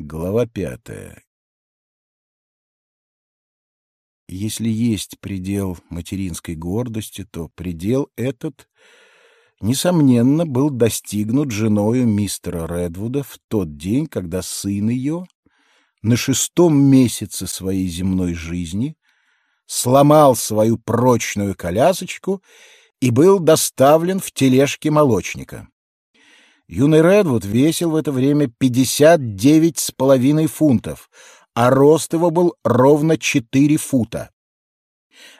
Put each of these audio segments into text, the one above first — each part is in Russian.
Глава пятая. Если есть предел материнской гордости, то предел этот, несомненно, был достигнут женою мистера Редвуда в тот день, когда сын ее на шестом месяце своей земной жизни сломал свою прочную колясочку и был доставлен в тележке молочника. Юный Редвуд весил в это время пятьдесят девять с половиной фунтов, а рост его был ровно четыре фута.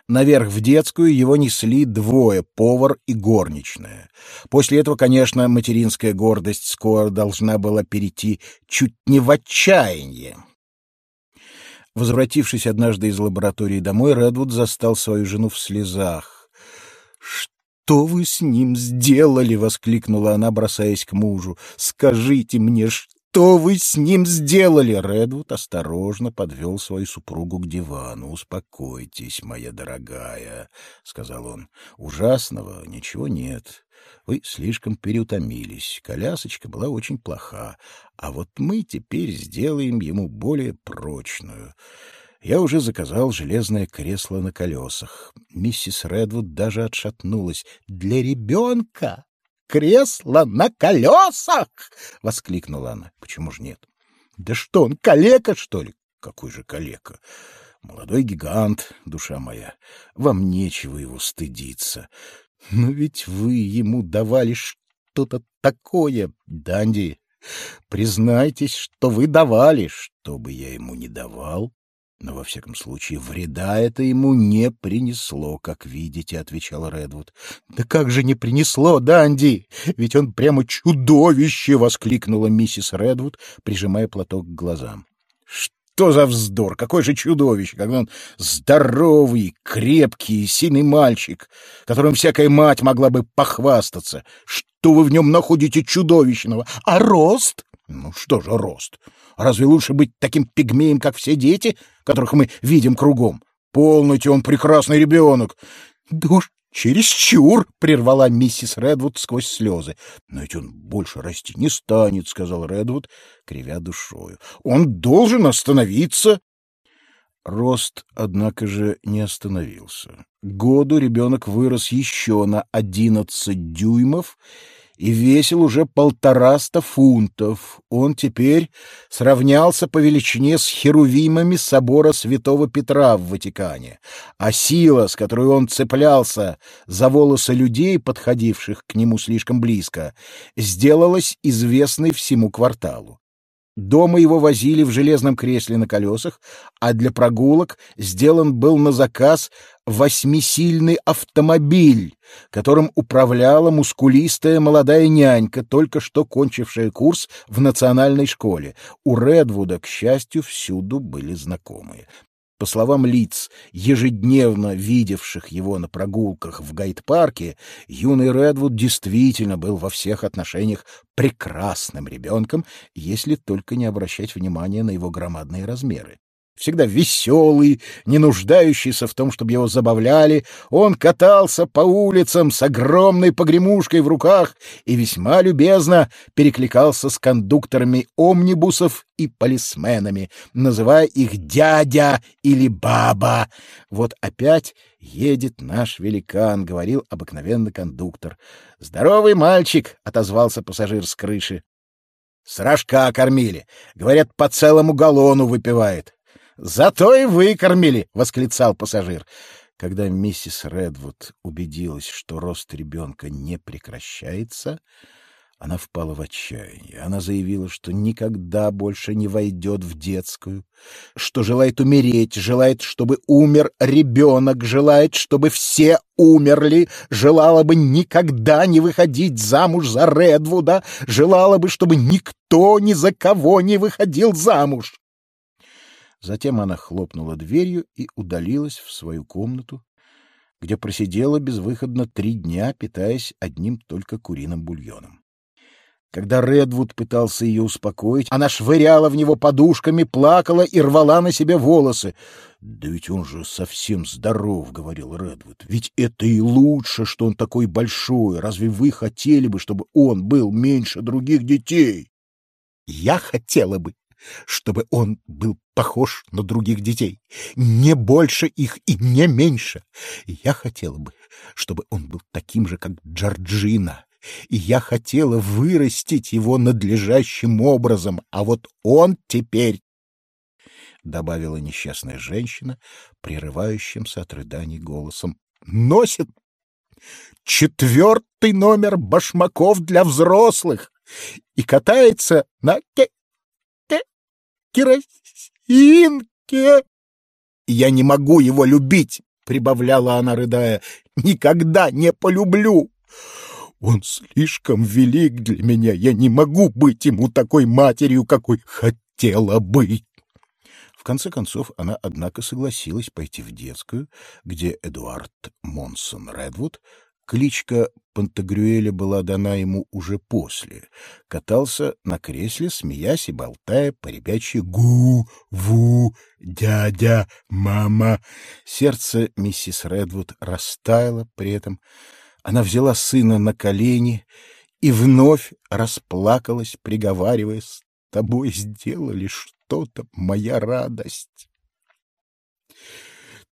Наверх в детскую его несли двое — повар и горничная. После этого, конечно, материнская гордость скоро должна была перейти чуть не в отчаяние. Возвратившись однажды из лаборатории домой, Редвуд застал свою жену в слезах что вы с ним сделали?» — воскликнула она, бросаясь к мужу. «Скажите мне, что вы с ним сделали?» Редвуд осторожно подвел свою супругу к дивану. «Успокойтесь, моя дорогая», — сказал он. «Ужасного ничего нет. Вы слишком переутомились. Колясочка была очень плоха, а вот мы теперь сделаем ему более прочную». Я уже заказал железное кресло на колесах. Миссис Редвуд даже отшатнулась. «Для ребенка? Кресло на колесах!» — воскликнула она. «Почему же нет? Да что он, калека, что ли?» «Какой же калека?» «Молодой гигант, душа моя. Вам нечего его стыдиться. Но ведь вы ему давали что-то такое, Данди. Признайтесь, что вы давали, что бы я ему не давал. Но, во всяком случае, вреда это ему не принесло, как видите, — отвечал Редвуд. — Да как же не принесло, Данди? Ведь он прямо чудовище! — воскликнула миссис Редвуд, прижимая платок к глазам. — Что за вздор? Какое же чудовище, когда он здоровый, крепкий, сильный мальчик, которым всякая мать могла бы похвастаться. Что вы в нем находите чудовищного? А рост? Ну что же рост? Разве лучше быть таким пигмеем, как все дети, которых мы видим кругом? Полностью он прекрасный ребенок. Уж чересчур, — прервала миссис Редвуд сквозь слезы. Но ведь он больше расти не станет, — сказал Редвуд, кривя душою. Он должен остановиться. Рост, однако же, не остановился. Году ребенок вырос еще на одиннадцать дюймов, и весил уже полтораста фунтов. Он теперь сравнялся по величине с херувимами собора святого Петра в Ватикане, а сила, с которой он цеплялся за волосы людей, подходивших к нему слишком близко, сделалась известной всему кварталу. Дома его возили в железном кресле на колесах, а для прогулок сделан был на заказ восьмисильный автомобиль, которым управляла мускулистая молодая нянька, только что кончившая курс в национальной школе. У Редвуда, к счастью, всюду были знакомые. По словам лиц, ежедневно видевших его на прогулках в гайд-парке, юный Редвуд действительно был во всех отношениях прекрасным ребенком, если только не обращать внимания на его громадные размеры всегда веселый, не нуждающийся в том, чтобы его забавляли, он катался по улицам с огромной погремушкой в руках и весьма любезно перекликался с кондукторами омнибусов и полисменами, называя их дядя или баба. Вот опять едет наш великан, — говорил обыкновенный кондуктор. — Здоровый мальчик, — отозвался пассажир с крыши. — С рожка кормили. Говорят, по целому галлону выпивает. Зато и выкормили, восклицал пассажир. Когда миссис Редвуд убедилась, что рост ребенка не прекращается, она впала в отчаяние. Она заявила, что никогда больше не войдет в детскую, что желает умереть, желает, чтобы умер ребенок, желает, чтобы все умерли, желала бы никогда не выходить замуж за Редвуда, желала бы, чтобы никто ни за кого не выходил замуж. Затем она хлопнула дверью и удалилась в свою комнату, где просидела безвыходно три дня, питаясь одним только куриным бульоном. Когда Редвуд пытался ее успокоить, она швыряла в него подушками, плакала и рвала на себе волосы. — Да ведь он же совсем здоров, — говорил Редвуд. — Ведь это и лучше, что он такой большой. Разве вы хотели бы, чтобы он был меньше других детей? — Я хотела бы, чтобы он был похож на других детей, не больше их и не меньше. Я хотела бы, чтобы он был таким же, как Джорджина, и я хотела вырастить его надлежащим образом, а вот он теперь добавила несчастная женщина, прерывающимся от рыданий голосом, носит четвертый номер башмаков для взрослых и катается на ке керосинке. Я не могу его любить, прибавляла она, рыдая. Никогда не полюблю. Он слишком велик для меня. Я не могу быть ему такой матерью, какой хотела быть конце концов, она, однако, согласилась пойти в детскую, где Эдуард Монсон Редвуд, кличка Пантагрюэля была дана ему уже после, катался на кресле, смеясь и болтая по ребячьи «гу-ву», «дядя», «мама». Сердце миссис Редвуд растаяло при этом. Она взяла сына на колени и вновь расплакалась, приговаривая «С тобой сделали что что-то, моя радость.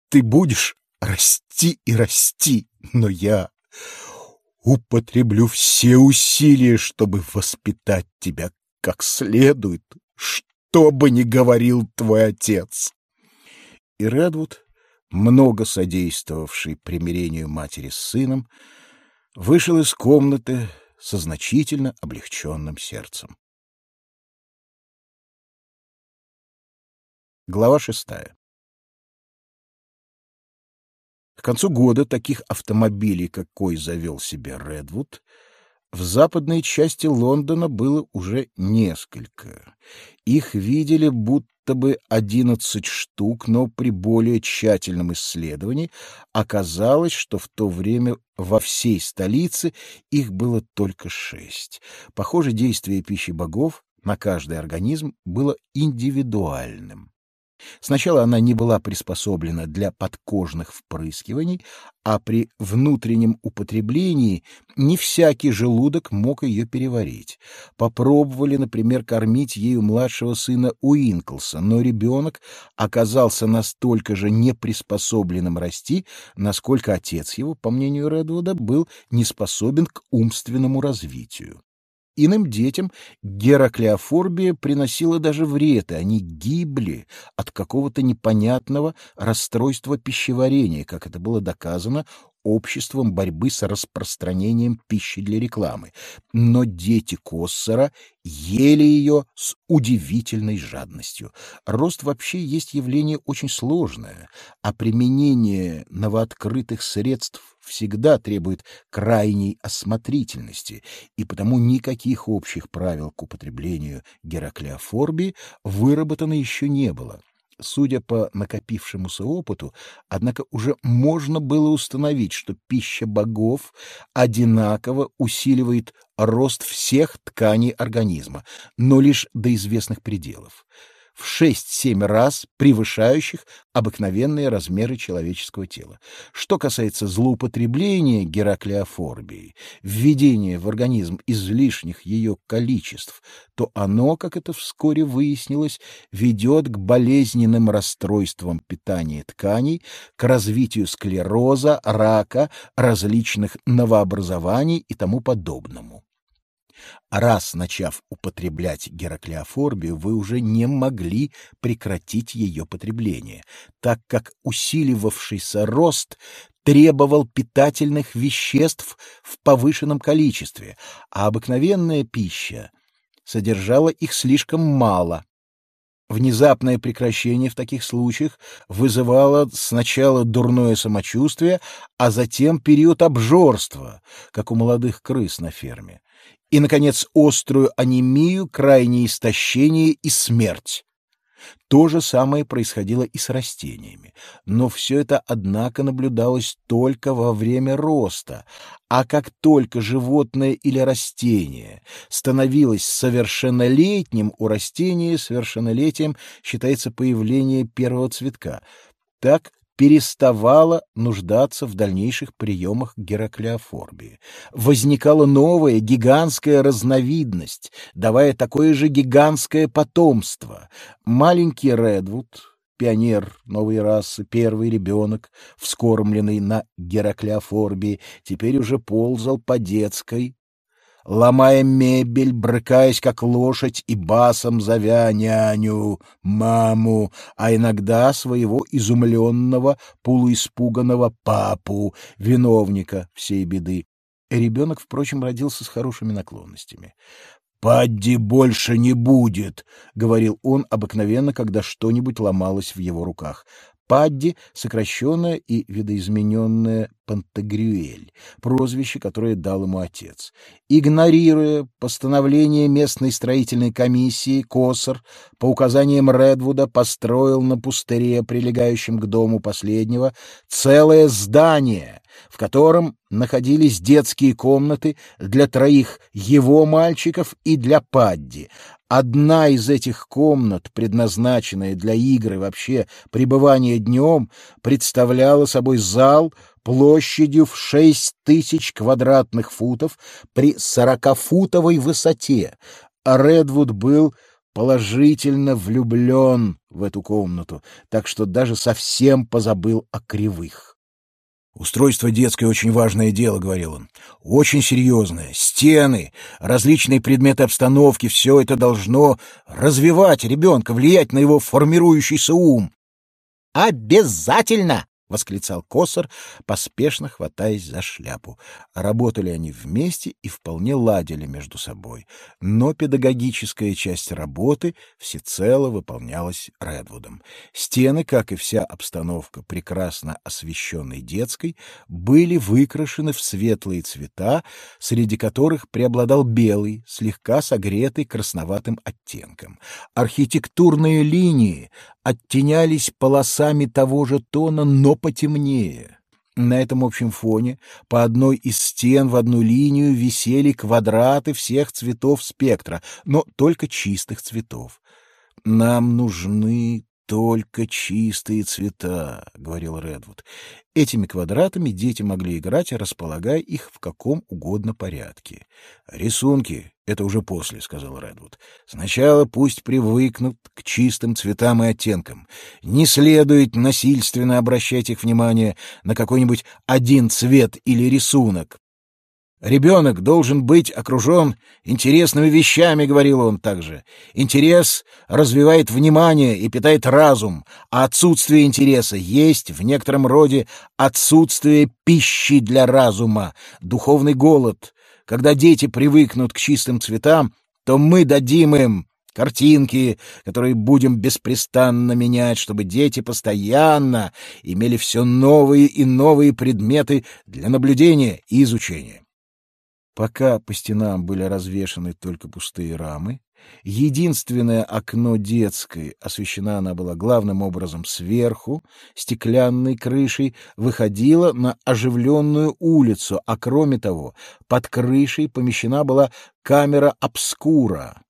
Ты будешь расти и расти, но я употреблю все усилия, чтобы воспитать тебя как следует, что бы ни говорил твой отец. И Редвуд, много содействовавший примирению матери с сыном, вышел из комнаты со значительно облегченным сердцем. Глава шестая. Концу года таких автомобилей, какой завел себе Редвуд, в западной части Лондона было уже несколько. Их видели будто бы одиннадцать штук, но при более тщательном исследовании оказалось, что в то время во всей столице их было только шесть. Похоже, действие пищи богов на каждый организм было индивидуальным. Сначала она не была приспособлена для подкожных впрыскиваний, а при внутреннем употреблении не всякий желудок мог ее переварить. Попробовали, например, кормить ею младшего сына Уинклса, но ребенок оказался настолько же неприспособленным расти, насколько отец его, по мнению Редвуда, был не способен к умственному развитию. Иным детям гераклеофорбия приносила даже вред, и они гибли от какого-то непонятного расстройства пищеварения, как это было доказано обществом борьбы с распространением пищи для рекламы. Но дети Коссера ели ее с удивительной жадностью. Рост вообще есть явление очень сложное, а применение новооткрытых средств всегда требует крайней осмотрительности, и потому никаких общих правил к употреблению гераклеофорбии выработано еще не было. Судя по накопившемуся опыту, однако уже можно было установить, что пища богов одинаково усиливает рост всех тканей организма, но лишь до известных пределов в 6-7 раз превышающих обыкновенные размеры человеческого тела. Что касается злоупотребления гераклеофорбией, введения в организм излишних ее количеств, то оно, как это вскоре выяснилось, ведет к болезненным расстройствам питания тканей, к развитию склероза, рака, различных новообразований и тому подобному. Раз начав употреблять гераклеофорбию, вы уже не могли прекратить ее потребление, так как усиливавшийся рост требовал питательных веществ в повышенном количестве, а обыкновенная пища содержала их слишком мало. Внезапное прекращение в таких случаях вызывало сначала дурное самочувствие, а затем период обжорства, как у молодых крыс на ферме и, наконец, острую анемию, крайнее истощение и смерть. То же самое происходило и с растениями, но все это, однако, наблюдалось только во время роста, а как только животное или растение становилось совершеннолетним, у растения совершеннолетием считается появление первого цветка. Так переставала нуждаться в дальнейших приемах гераклеофорбии. Возникала новая гигантская разновидность, давая такое же гигантское потомство. Маленький Редвуд, пионер новой расы, первый ребенок, вскормленный на гераклеофорбии, теперь уже ползал по детской, ломая мебель, брыкаясь как лошадь и басом зовя няню, маму, а иногда своего изумленного, полуиспуганного папу, виновника всей беды. Ребенок, впрочем, родился с хорошими наклонностями. «Падди больше не будет», — говорил он обыкновенно, когда что-нибудь ломалось в его руках. Падди, сокращенное и видоизмененное Пантагрюэль, прозвище, которое дал ему отец. Игнорируя постановление местной строительной комиссии, Косар по указаниям Редвуда построил на пустыре, прилегающем к дому последнего, целое здание, в котором находились детские комнаты для троих его мальчиков и для Падди, Одна из этих комнат, предназначенная для игры вообще пребывания днем, представляла собой зал площадью в шесть тысяч квадратных футов при сорокафутовой высоте, Редвуд был положительно влюблен в эту комнату, так что даже совсем позабыл о кривых. «Устройство детское очень важное дело», — говорил он. «Очень серьезное. Стены, различные предметы обстановки — все это должно развивать ребенка, влиять на его формирующийся ум». «Обязательно!» — восклицал Косар, поспешно хватаясь за шляпу. Работали они вместе и вполне ладили между собой, но педагогическая часть работы всецело выполнялась Редвудом. Стены, как и вся обстановка прекрасно освещенной детской, были выкрашены в светлые цвета, среди которых преобладал белый, слегка согретый красноватым оттенком. Архитектурные линии оттенялись полосами того же тона, но потемнее. На этом общем фоне по одной из стен в одну линию висели квадраты всех цветов спектра, но только чистых цветов. Нам нужны только чистые цвета, — говорил Редвуд. Этими квадратами дети могли играть, располагая их в каком угодно порядке. Рисунки — это уже после, — сказал Редвуд. Сначала пусть привыкнут к чистым цветам и оттенкам. Не следует насильственно обращать их внимание на какой-нибудь один цвет или рисунок, Ребенок должен быть окружен интересными вещами, — говорил он также. Интерес развивает внимание и питает разум, а отсутствие интереса есть в некотором роде отсутствие пищи для разума, духовный голод. Когда дети привыкнут к чистым цветам, то мы дадим им картинки, которые будем беспрестанно менять, чтобы дети постоянно имели все новые и новые предметы для наблюдения и изучения. Пока по стенам были развешаны только пустые рамы, единственное окно детской, освещена она была главным образом сверху, стеклянной крышей, выходило на оживленную улицу, а кроме того, под крышей помещена была камера обскура,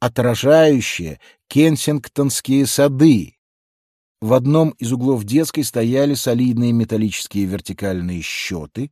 отражающая кенсингтонские сады. В одном из углов детской стояли солидные металлические вертикальные счеты,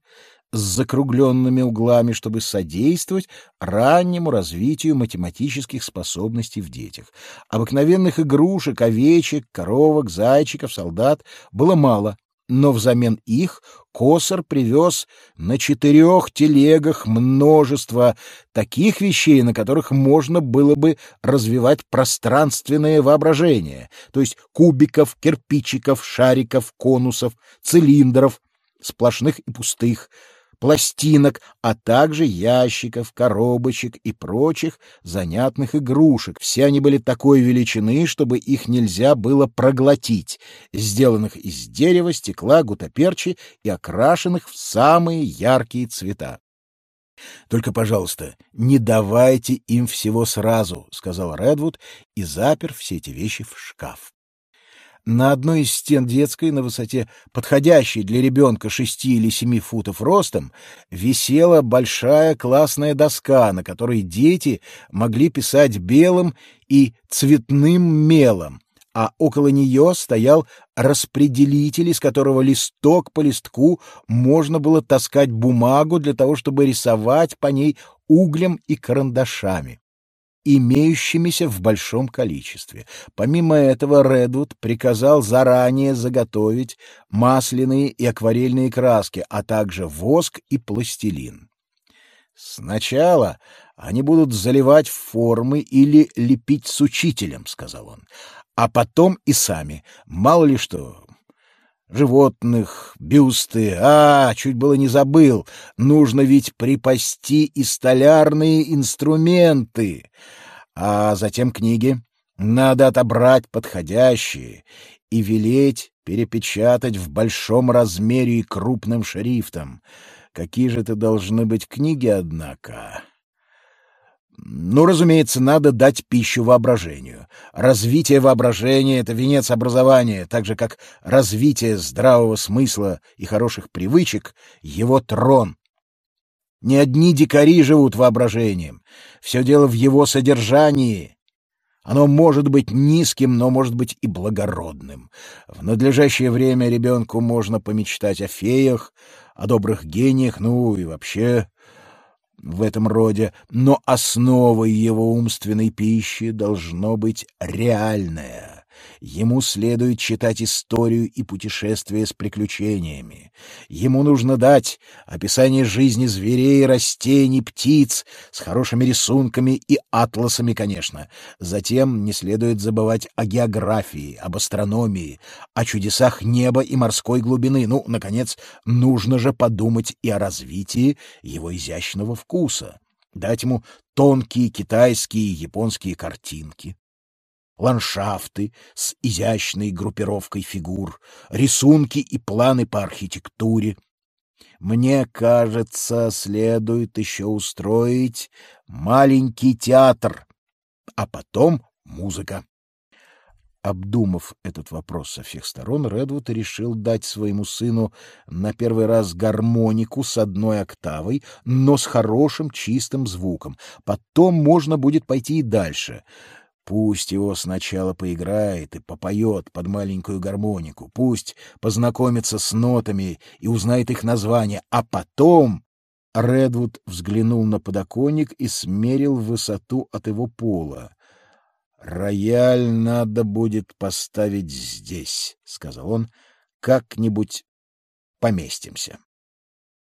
с закругленными углами, чтобы содействовать раннему развитию математических способностей в детях. Обыкновенных игрушек, овечек, коровок, зайчиков, солдат было мало, но взамен их Косар привез на четырех телегах множество таких вещей, на которых можно было бы развивать пространственное воображение, то есть кубиков, кирпичиков, шариков, конусов, цилиндров, сплошных и пустых, пластинок, а также ящиков, коробочек и прочих занятных игрушек. Все они были такой величины, чтобы их нельзя было проглотить, сделанных из дерева, стекла, гутаперчи и окрашенных в самые яркие цвета. «Только, пожалуйста, не давайте им всего сразу», — сказал Редвуд и запер все эти вещи в шкаф. На одной из стен детской, на высоте, подходящей для ребенка шести или семи футов ростом, висела большая классная доска, на которой дети могли писать белым и цветным мелом, а около нее стоял распределитель, из которого листок по листку можно было таскать бумагу для того, чтобы рисовать по ней углем и карандашами имеющимися в большом количестве. Помимо этого, Редвуд приказал заранее заготовить масляные и акварельные краски, а также воск и пластилин. Сначала они будут заливать формы или лепить с учителем, сказал он, а потом и сами. Мало ли что, животных, бюсты. А, чуть было не забыл. Нужно ведь припасти и столярные инструменты. А затем книги. Надо отобрать подходящие и велеть перепечатать в большом размере и крупным шрифтом. Какие же это должны быть книги, однако? Ну, разумеется, надо дать пищу воображению. Развитие воображения — это венец образования, так же, как развитие здравого смысла и хороших привычек — его трон. Не одни дикари живут воображением. Все дело в его содержании. Оно может быть низким, но может быть и благородным. В надлежащее время ребенку можно помечтать о феях, о добрых гениях, ну и вообще в этом роде, но основой его умственной пищи должно быть реальное. Ему следует читать историю и путешествия с приключениями. Ему нужно дать описание жизни зверей, растений, птиц с хорошими рисунками и атласами, конечно. Затем не следует забывать о географии, об астрономии, о чудесах неба и морской глубины. Ну, наконец, нужно же подумать и о развитии его изящного вкуса дать ему тонкие китайские и японские картинки, ландшафты с изящной группировкой фигур, рисунки и планы по архитектуре. Мне кажется, следует еще устроить маленький театр, а потом музыка. Обдумав этот вопрос со всех сторон, Редвуд решил дать своему сыну на первый раз гармонику с одной октавой, но с хорошим чистым звуком. Потом можно будет пойти и дальше — Пусть его сначала поиграет и попоет под маленькую гармонику, пусть познакомится с нотами и узнает их название, а потом... Редвуд взглянул на подоконник и смерил высоту от его пола. «Рояль надо будет поставить здесь», — сказал он, — «как-нибудь поместимся».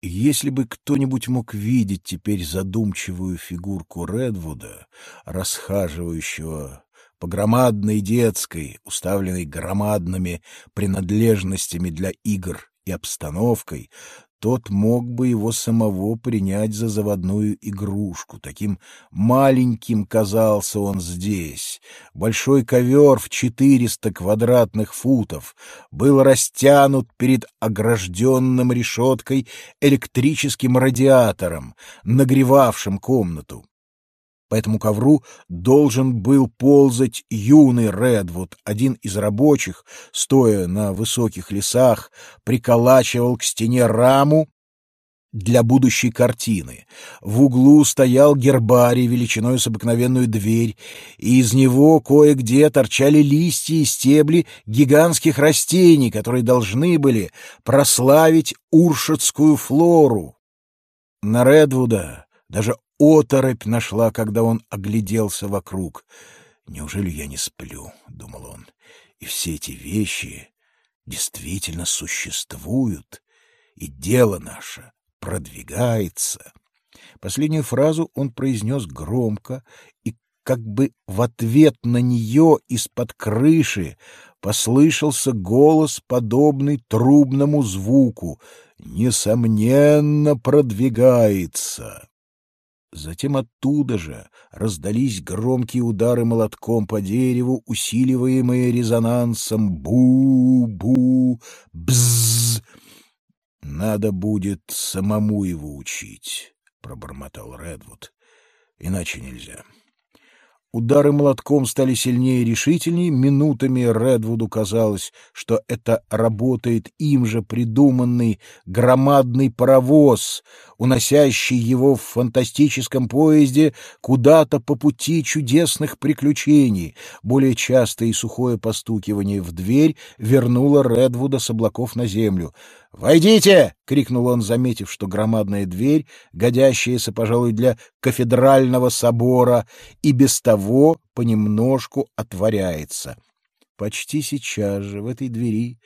Если бы кто-нибудь мог видеть теперь задумчивую фигурку Редвуда, расхаживающего по громадной детской, уставленной громадными принадлежностями для игр и обстановкой, тот мог бы его самого принять за заводную игрушку. Таким маленьким казался он здесь. Большой ковер в четыреста квадратных футов был растянут перед огражденным решеткой электрическим радиатором, нагревавшим комнату. По этому ковру должен был ползать юный Редвуд, один из рабочих, стоя на высоких лесах, приколачивал к стене раму для будущей картины. В углу стоял гербарий величиной с обыкновенную дверь, и из него кое-где торчали листья и стебли гигантских растений, которые должны были прославить уршетскую флору. На Редвуда даже оторопь нашла, когда он огляделся вокруг. «Неужели я не сплю?» — думал он. «И все эти вещи действительно существуют, и дело наше продвигается». Последнюю фразу он произнес громко, и как бы в ответ на нее из-под крыши послышался голос, подобный трубному звуку. «Несомненно, продвигается». Затем оттуда же раздались громкие удары молотком по дереву, усиливаемые резонансом «бу-бу», «бзз». «Надо будет самому его учить», — пробормотал Редвуд. «Иначе нельзя». Удары молотком стали сильнее и решительнее. Минутами Редвуду казалось, что это работает им же придуманный громадный паровоз, уносящий его в фантастическом поезде куда-то по пути чудесных приключений. Более частое и сухое постукивание в дверь вернуло Редвуда с облаков на землю. «Войдите!» — крикнул он, заметив, что громадная дверь, годящаяся, пожалуй, для кафедрального собора, и без того понемножку отворяется. Почти сейчас же в этой двери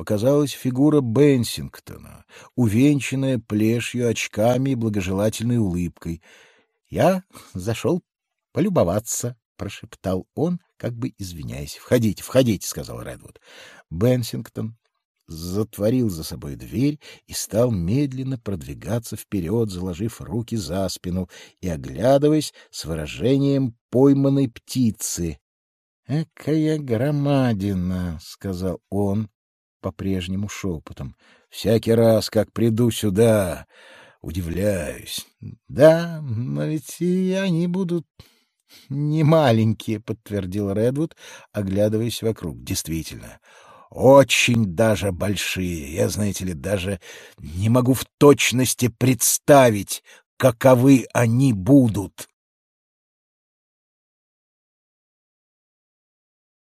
показалась фигура Бенсингтона, увенчанная плешью, очками и благожелательной улыбкой. «Я зашел полюбоваться», — прошептал он, как бы извиняясь. «Входите, входите», — сказал Редвуд. Бенсингтон затворил за собой дверь и стал медленно продвигаться вперед, заложив руки за спину и оглядываясь с выражением пойманной птицы. «Экая громадина!» — сказал он, по-прежнему шепотом. Всякий раз, как приду сюда, удивляюсь. Да, но ведь и они будут не маленькие, подтвердил Редвуд, оглядываясь вокруг. Действительно, очень даже большие. Я, знаете ли, даже не могу в точности представить, каковы они будут.